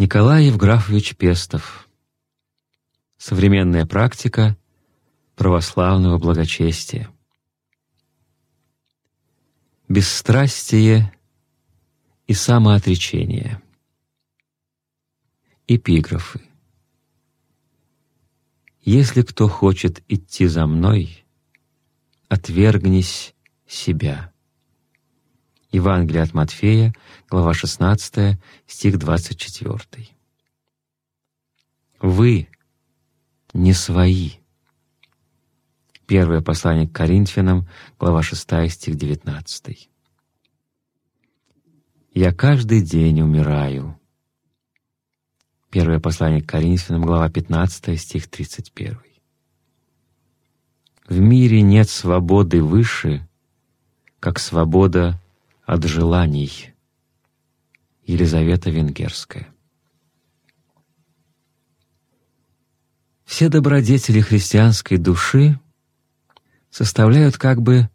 Николай Евграфович Пестов. Современная практика православного благочестия. Бесстрастие и самоотречение. Эпиграфы. Если кто хочет идти за мной, отвергнись себя. Евангелие от Матфея, глава 16, стих 24. Вы не свои. Первое послание к Коринфянам, глава 6, стих 19. «Я каждый день умираю». Первое послание к Коринфянам, глава 15, стих 31. В мире нет свободы выше, как свобода от желаний. Елизавета Венгерская. Все добродетели христианской души составляют как бы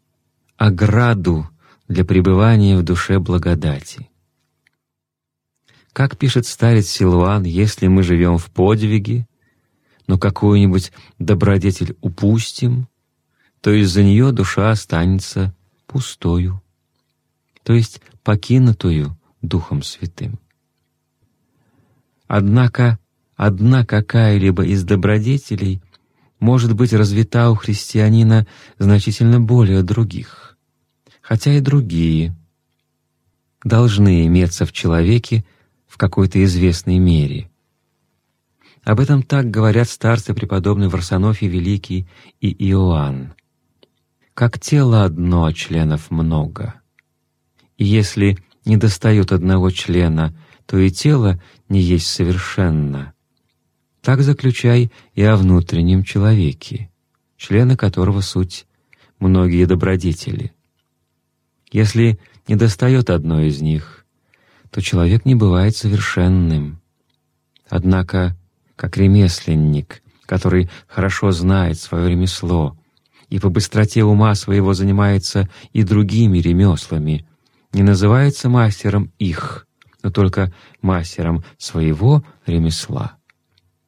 ограду для пребывания в душе благодати. Как пишет старец Силуан, если мы живем в подвиге, но какую-нибудь добродетель упустим, то из-за нее душа останется пустою то есть покинутую Духом Святым. Однако одна какая-либо из добродетелей может быть развита у христианина значительно более других, хотя и другие должны иметься в человеке в какой-то известной мере. Об этом так говорят старцы преподобный Варсонофий Великий и Иоанн. «Как тело одно, членов много» если недостает одного члена, то и тело не есть совершенно. Так заключай и о внутреннем человеке, члены которого суть многие добродетели. Если недостает одной из них, то человек не бывает совершенным. Однако, как ремесленник, который хорошо знает свое ремесло и по быстроте ума своего занимается и другими ремеслами, не называется мастером их, но только мастером своего ремесла.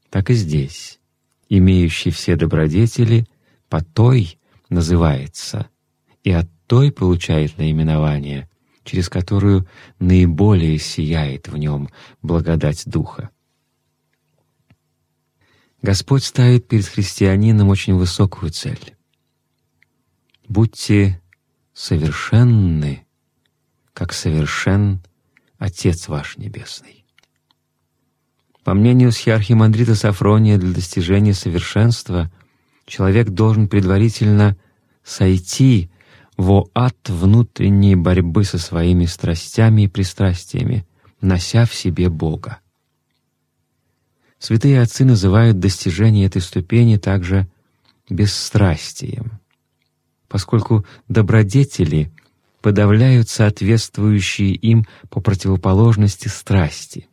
Так и здесь, имеющий все добродетели, по той называется, и от той получает наименование, через которую наиболее сияет в нем благодать Духа. Господь ставит перед христианином очень высокую цель. «Будьте совершенны, как совершен Отец ваш Небесный. По мнению схиархимандрита Сафрония, для достижения совершенства человек должен предварительно сойти во ад внутренней борьбы со своими страстями и пристрастиями, нося в себе Бога. Святые отцы называют достижение этой ступени также бесстрастием, поскольку добродетели — подавляют соответствующие им по противоположности страсти.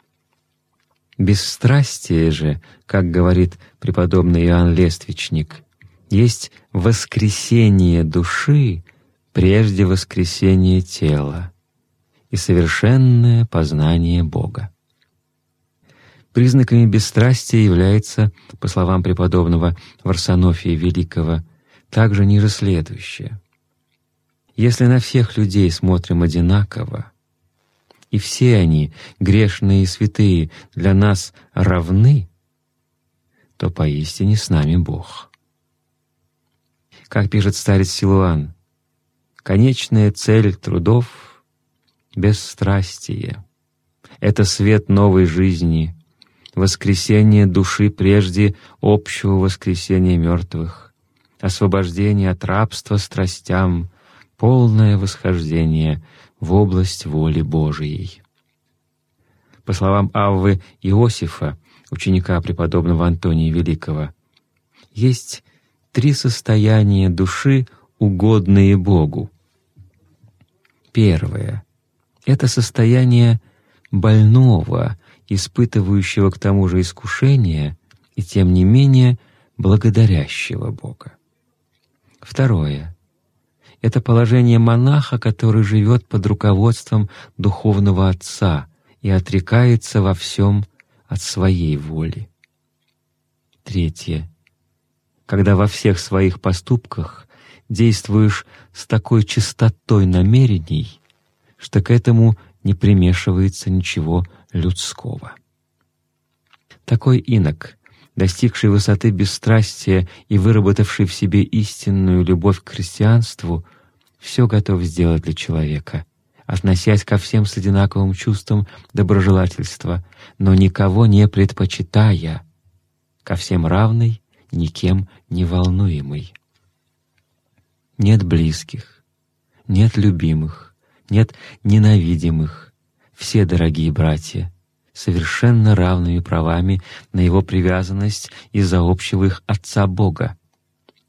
Бесстрастие же, как говорит преподобный Иоанн Лествичник, есть воскресение души прежде воскресения тела и совершенное познание Бога. Признаками бесстрастия является, по словам преподобного Варсонофия Великого, также ниже следующее. Если на всех людей смотрим одинаково, и все они, грешные и святые, для нас равны, то поистине с нами Бог. Как пишет старец Силуан, конечная цель трудов — бесстрастие. Это свет новой жизни, воскресение души прежде общего воскресения мертвых, освобождение от рабства страстям, полное восхождение в область воли Божией. По словам Аввы Иосифа, ученика преподобного Антония Великого, есть три состояния души, угодные Богу. Первое — это состояние больного, испытывающего к тому же искушение и, тем не менее, благодарящего Бога. Второе это положение монаха, который живет под руководством духовного отца и отрекается во всем от своей воли. Третье. Когда во всех своих поступках действуешь с такой чистотой намерений, что к этому не примешивается ничего людского. Такой инок, достигший высоты бесстрастия и выработавший в себе истинную любовь к христианству, все готов сделать для человека, относясь ко всем с одинаковым чувством доброжелательства, но никого не предпочитая, ко всем равный, никем не волнуемый. Нет близких, нет любимых, нет ненавидимых. Все, дорогие братья, совершенно равными правами на его привязанность из-за общего их Отца Бога,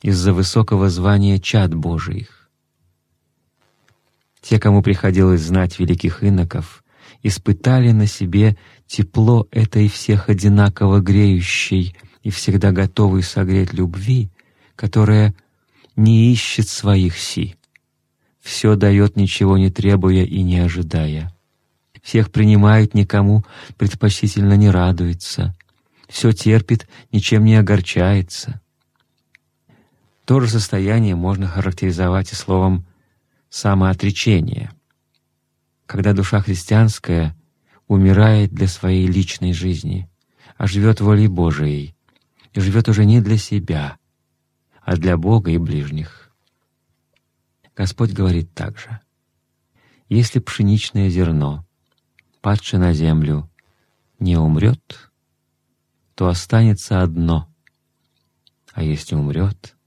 из-за высокого звания чад Божиих. Те, кому приходилось знать великих иноков, испытали на себе тепло этой всех одинаково греющей и всегда готовой согреть любви, которая не ищет своих си, все дает, ничего не требуя и не ожидая. Всех принимает, никому предпочтительно не радуется, все терпит, ничем не огорчается. То же состояние можно характеризовать и словом «самоотречение», когда душа христианская умирает для своей личной жизни, а живет волей Божией, и живет уже не для себя, а для Бога и ближних. Господь говорит также, «Если пшеничное зерно, падшее на землю, не умрет, то останется одно, а если умрет,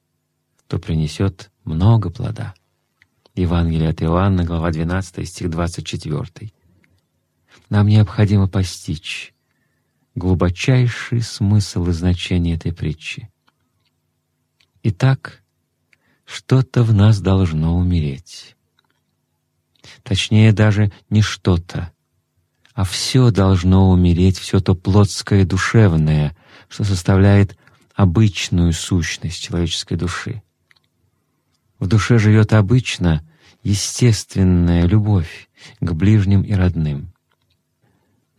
то принесет много плода». Евангелие от Иоанна, глава 12, стих 24. Нам необходимо постичь глубочайший смысл и значение этой притчи. Итак, что-то в нас должно умереть. Точнее, даже не что-то, а все должно умереть, все то плотское душевное, что составляет обычную сущность человеческой души. В душе живет обычно естественная любовь к ближним и родным.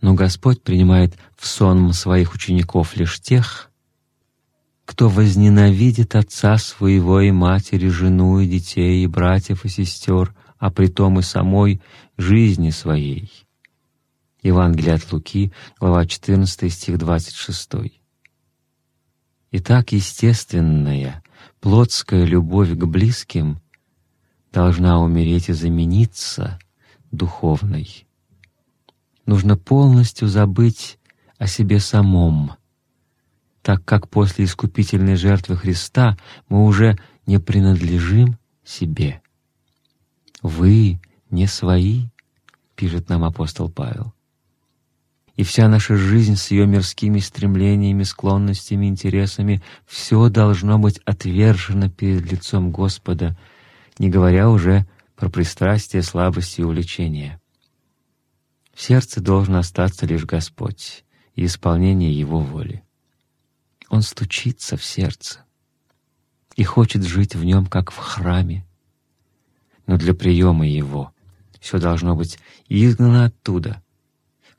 Но Господь принимает в сон своих учеников лишь тех, кто возненавидит отца своего и матери, жену и детей, и братьев и сестер, а притом и самой жизни своей. Евангелие от Луки, глава 14, стих 26. Итак, естественная, плотская любовь к близким должна умереть и замениться духовной. Нужно полностью забыть о себе самом, так как после искупительной жертвы Христа мы уже не принадлежим себе. «Вы не свои», — пишет нам апостол Павел. И вся наша жизнь с ее мирскими стремлениями, склонностями, интересами — все должно быть отвержено перед лицом Господа, не говоря уже про пристрастие, слабости и увлечения. В сердце должен остаться лишь Господь и исполнение Его воли. Он стучится в сердце и хочет жить в нем, как в храме. Но для приема Его все должно быть изгнано оттуда,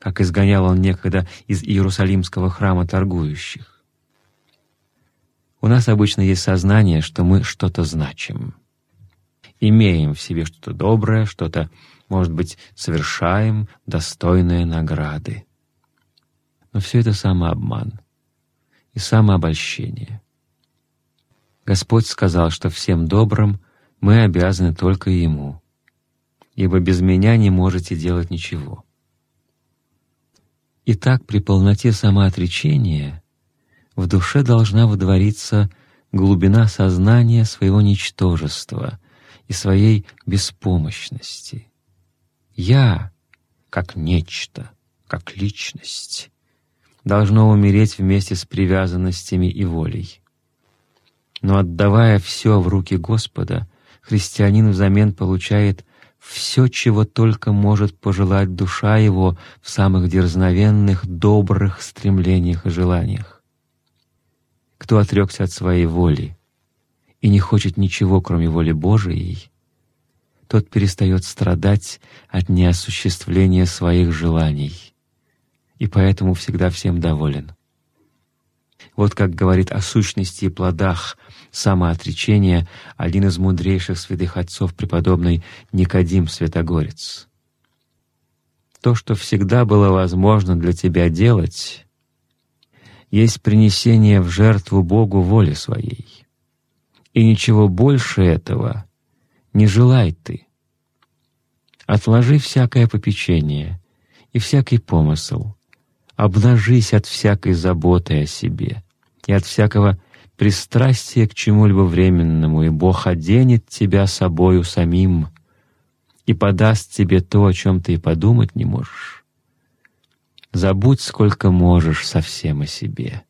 как изгонял Он некогда из Иерусалимского храма торгующих. У нас обычно есть сознание, что мы что-то значим. Имеем в себе что-то доброе, что-то, может быть, совершаем достойные награды. Но все это самообман и самообольщение. Господь сказал, что всем добрым мы обязаны только Ему, ибо без Меня не можете делать ничего. Итак, при полноте самоотречения в душе должна водвориться глубина сознания своего ничтожества и своей беспомощности. «Я» как нечто, как личность, должно умереть вместе с привязанностями и волей. Но отдавая все в руки Господа, христианин взамен получает все, чего только может пожелать душа его в самых дерзновенных, добрых стремлениях и желаниях. Кто отрекся от своей воли и не хочет ничего, кроме воли Божией, тот перестает страдать от неосуществления своих желаний — и поэтому всегда всем доволен. Вот как говорит о сущности и плодах самоотречения один из мудрейших святых отцов, преподобный Никодим Святогорец. То, что всегда было возможно для тебя делать, есть принесение в жертву Богу воли своей. И ничего больше этого не желай ты. Отложи всякое попечение и всякий помысл, обнажись от всякой заботы о себе и от всякого пристрастия к чему-либо временному, и Бог оденет тебя собою самим и подаст тебе то, о чем ты и подумать не можешь. Забудь сколько можешь совсем о себе,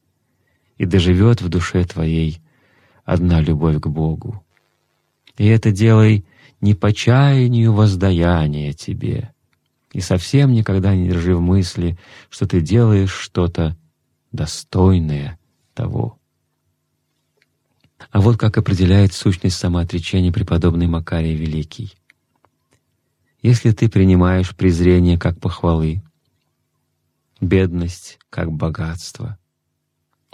и доживет в душе твоей одна любовь к Богу. И это делай не по чаянию воздаяния тебе, и совсем никогда не держи в мысли, что ты делаешь что-то достойное того. А вот как определяет сущность самоотречения преподобный Макарий Великий. Если ты принимаешь презрение как похвалы, бедность как богатство,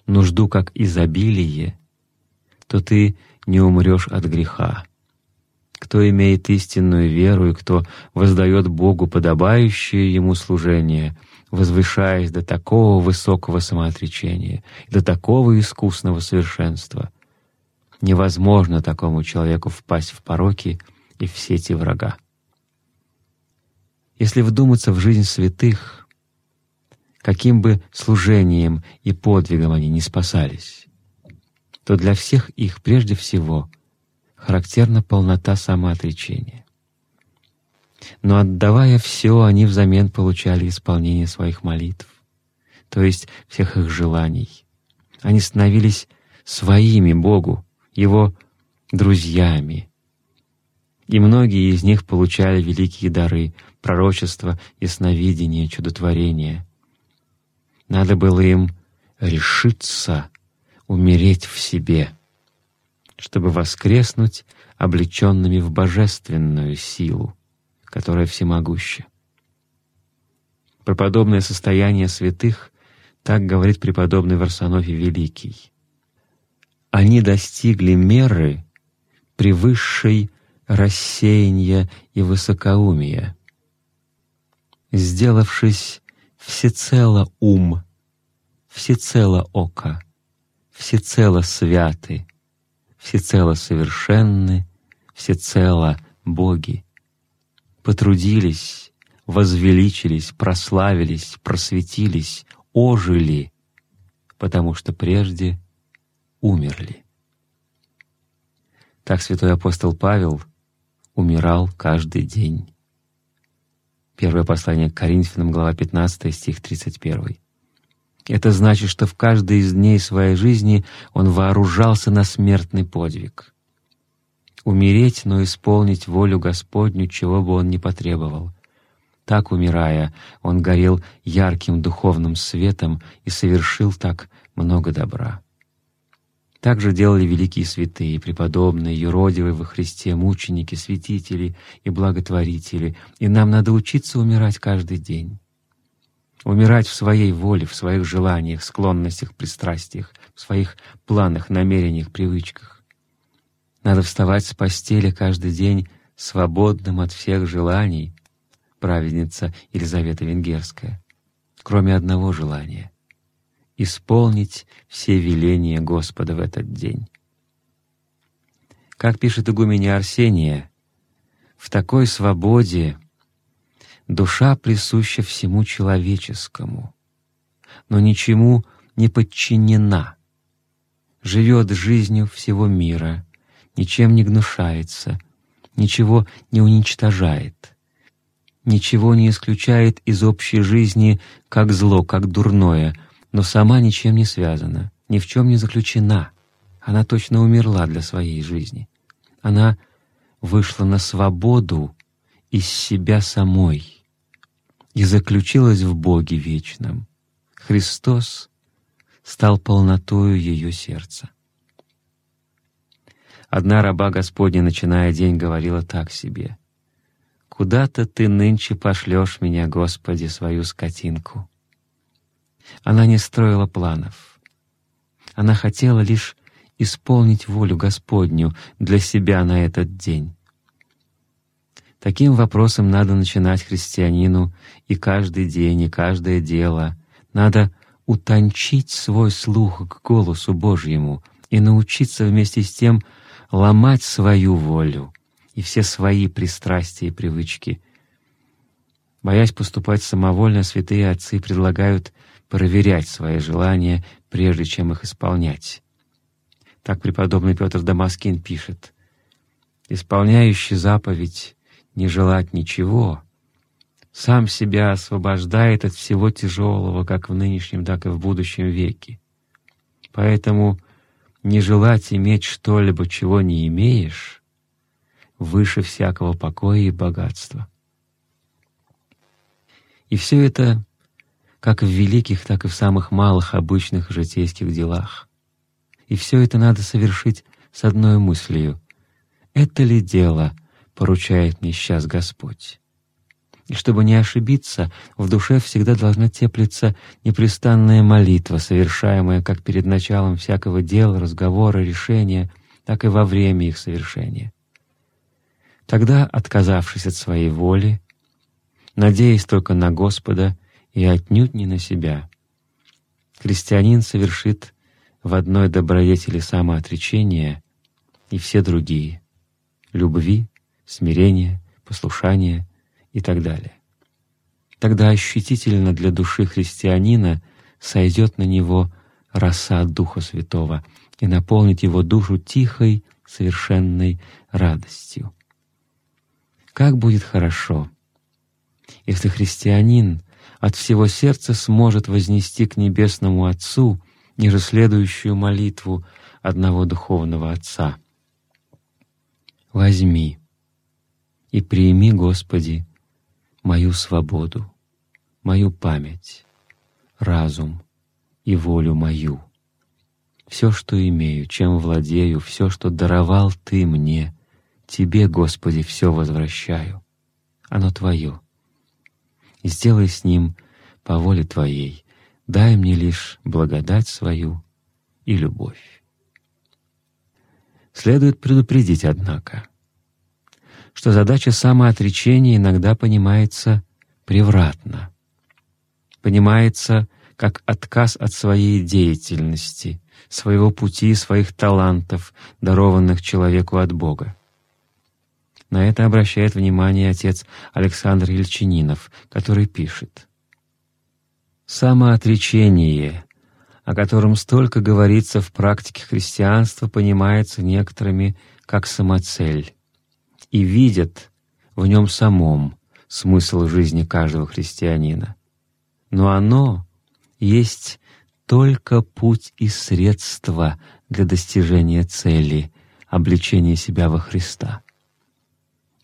нужду как изобилие, то ты не умрешь от греха. Кто имеет истинную веру и кто воздает Богу подобающее Ему служение, возвышаясь до такого высокого самоотречения, до такого искусного совершенства, невозможно такому человеку впасть в пороки и в сети врага. Если вдуматься в жизнь святых, каким бы служением и подвигом они не спасались, то для всех их прежде всего характерна полнота самоотречения. Но отдавая все, они взамен получали исполнение своих молитв, то есть всех их желаний. Они становились своими Богу, Его друзьями. И многие из них получали великие дары — пророчества, ясновидение, чудотворение. Надо было им решиться умереть в себе, чтобы воскреснуть облеченными в божественную силу, которая всемогуща. Про подобное состояние святых так говорит преподобный Варсонофий Великий. Они достигли меры превысшей рассеяния и высокоумия, сделавшись всецело ум, всецело око, всецело святы, всецело совершенны, всецело боги, потрудились, возвеличились, прославились, просветились, ожили, потому что прежде умерли. Так святой апостол Павел умирал каждый день. Первое послание к Коринфянам, глава 15, стих 31. Это значит, что в каждый из дней своей жизни он вооружался на смертный подвиг. Умереть, но исполнить волю Господню, чего бы он ни потребовал. Так, умирая, он горел ярким духовным светом и совершил так много добра. Так же делали великие святые, преподобные, юродивые во Христе, мученики, святители и благотворители, и нам надо учиться умирать каждый день. Умирать в своей воле, в своих желаниях, склонностях, пристрастиях, в своих планах, намерениях, привычках. Надо вставать с постели каждый день свободным от всех желаний, праведница Елизавета Венгерская, кроме одного желания — исполнить все веления Господа в этот день. Как пишет игуменя Арсения, в такой свободе душа присуща всему человеческому, но ничему не подчинена, живет жизнью всего мира, ничем не гнушается, ничего не уничтожает, ничего не исключает из общей жизни как зло, как дурное — но сама ничем не связана, ни в чем не заключена. Она точно умерла для своей жизни. Она вышла на свободу из себя самой и заключилась в Боге вечном. Христос стал полнотою ее сердца. Одна раба Господня, начиная день, говорила так себе. «Куда-то ты нынче пошлешь меня, Господи, свою скотинку?» Она не строила планов. Она хотела лишь исполнить волю Господню для себя на этот день. Таким вопросом надо начинать христианину и каждый день, и каждое дело. Надо утончить свой слух к голосу Божьему и научиться вместе с тем ломать свою волю и все свои пристрастия и привычки. Боясь поступать самовольно, святые отцы предлагают проверять свои желания, прежде чем их исполнять. Так преподобный Петр Дамаскин пишет, «Исполняющий заповедь не желать ничего, сам себя освобождает от всего тяжелого, как в нынешнем, так и в будущем веке. Поэтому не желать иметь что-либо, чего не имеешь, выше всякого покоя и богатства. И все это как в великих, так и в самых малых обычных житейских делах. И все это надо совершить с одной мыслью. Это ли дело — поручает мне сейчас Господь. И чтобы не ошибиться, в душе всегда должна теплиться непрестанная молитва, совершаемая как перед началом всякого дела, разговора, решения, так и во время их совершения. Тогда, отказавшись от своей воли, надеясь только на Господа и отнюдь не на себя, христианин совершит в одной добродетели самоотречения и все другие — любви, смирение, послушание и так далее. Тогда ощутительно для души христианина сойдет на него роса Духа Святого и наполнит его душу тихой, совершенной радостью. Как будет хорошо, если христианин от всего сердца сможет вознести к Небесному Отцу ниже следующую молитву одного духовного Отца. «Возьми, и прими, Господи, мою свободу, мою память, разум и волю мою. Все, что имею, чем владею, все, что даровал Ты мне, Тебе, Господи, все возвращаю. Оно Твое. И сделай с ним по воле Твоей, дай мне лишь благодать свою и любовь. Следует предупредить, однако — что задача самоотречения иногда понимается превратно. Понимается как отказ от своей деятельности, своего пути, своих талантов, дарованных человеку от Бога. На это обращает внимание отец Александр Ельчининов, который пишет. «Самоотречение, о котором столько говорится в практике христианства, понимается некоторыми как самоцель и видят в нем самом смысл жизни каждого христианина. Но оно есть только путь и средство для достижения цели — обличения себя во Христа.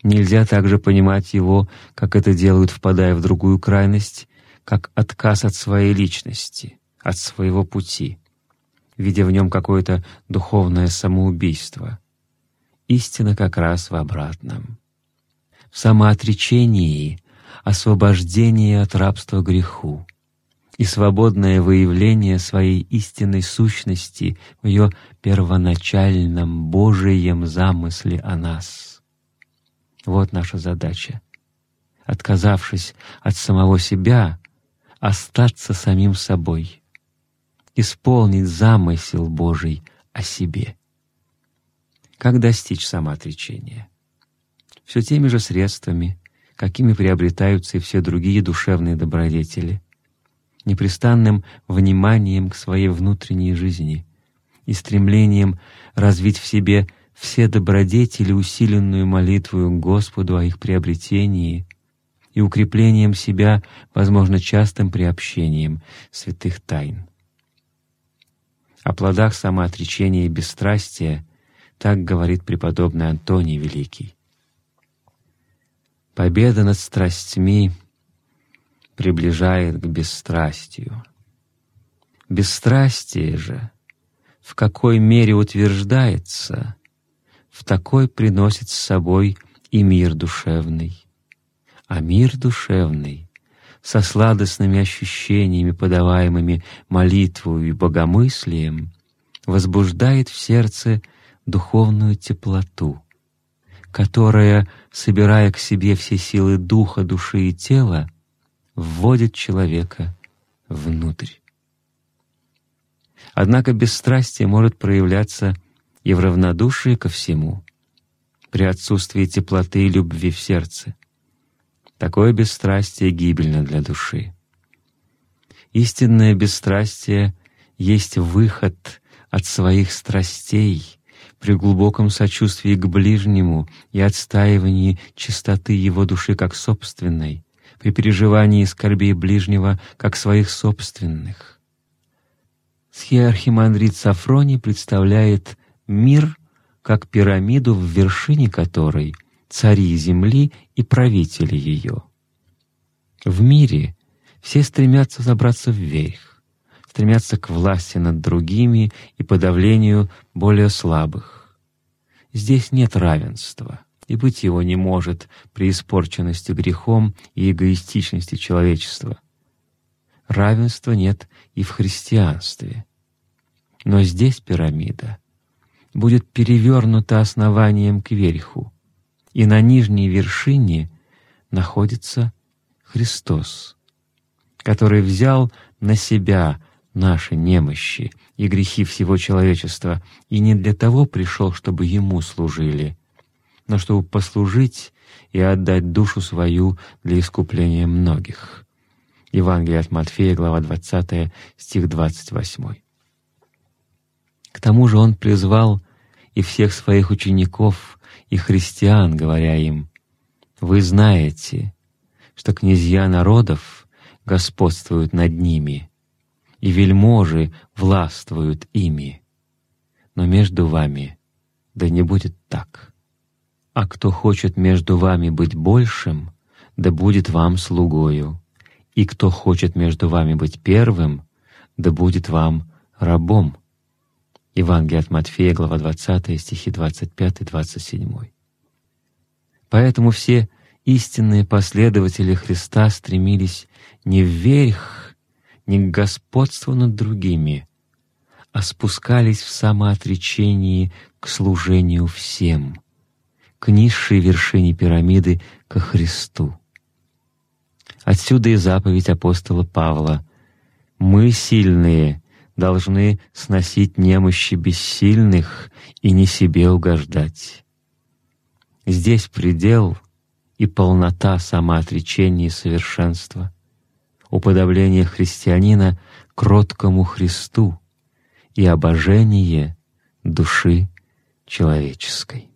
Нельзя также понимать его, как это делают, впадая в другую крайность, как отказ от своей личности, от своего пути, видя в нем какое-то духовное самоубийство — Истина как раз в обратном. В самоотречении — освобождение от рабства греху и свободное выявление своей истинной сущности в ее первоначальном Божием замысле о нас. Вот наша задача. Отказавшись от самого себя, остаться самим собой, исполнить замысел Божий о себе. Как достичь самоотречения? Все теми же средствами, какими приобретаются и все другие душевные добродетели, непрестанным вниманием к своей внутренней жизни и стремлением развить в себе все добродетели, усиленную молитвою Господу о их приобретении и укреплением себя, возможно, частым приобщением святых тайн. О плодах самоотречения и бесстрастия так говорит преподобный Антоний Великий. Победа над страстьми приближает к бесстрастию. Бесстрастие же, в какой мере утверждается, в такой приносит с собой и мир душевный. А мир душевный со сладостными ощущениями, подаваемыми молитвою и богомыслием, возбуждает в сердце духовную теплоту, которая, собирая к себе все силы духа, души и тела, вводит человека внутрь. Однако бесстрастие может проявляться и в равнодушии ко всему, при отсутствии теплоты и любви в сердце. Такое бесстрастие гибельно для души. Истинное бесстрастие есть выход от своих страстей при глубоком сочувствии к ближнему и отстаивании чистоты его души как собственной, при переживании скорбей ближнего как своих собственных. Схиархимандрит Сафроний представляет мир как пирамиду, в вершине которой цари земли и правители ее. В мире все стремятся забраться вверх, стремятся к власти над другими и подавлению более слабых. Здесь нет равенства, и быть его не может при испорченности грехом и эгоистичности человечества. Равенства нет и в христианстве. Но здесь пирамида будет перевернута основанием кверху, и на нижней вершине находится Христос, который взял на себя наши немощи и грехи всего человечества, и не для того пришел, чтобы Ему служили, но чтобы послужить и отдать душу свою для искупления многих. Евангелие от Матфея, глава 20, стих 28. К тому же Он призвал и всех своих учеников и христиан, говоря им, «Вы знаете, что князья народов господствуют над ними, и вельможи властвуют ими, но между вами да не будет так. А кто хочет между вами быть большим, да будет вам слугою, и кто хочет между вами быть первым, да будет вам рабом». Евангелие от Матфея, глава 20, стихи 25-27. Поэтому все истинные последователи Христа стремились не вверх, не к господству над другими, а спускались в самоотречении к служению всем, к низшей вершине пирамиды, ко Христу. Отсюда и заповедь апостола Павла «Мы сильные, должны сносить немощи бессильных и не себе угождать. Здесь предел и полнота самоотречения и совершенства, уподобление христианина кроткому Христу и обожение души человеческой.